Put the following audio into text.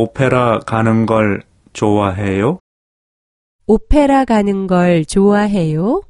오페라 가는 걸 좋아해요? 오페라 가는 걸 좋아해요?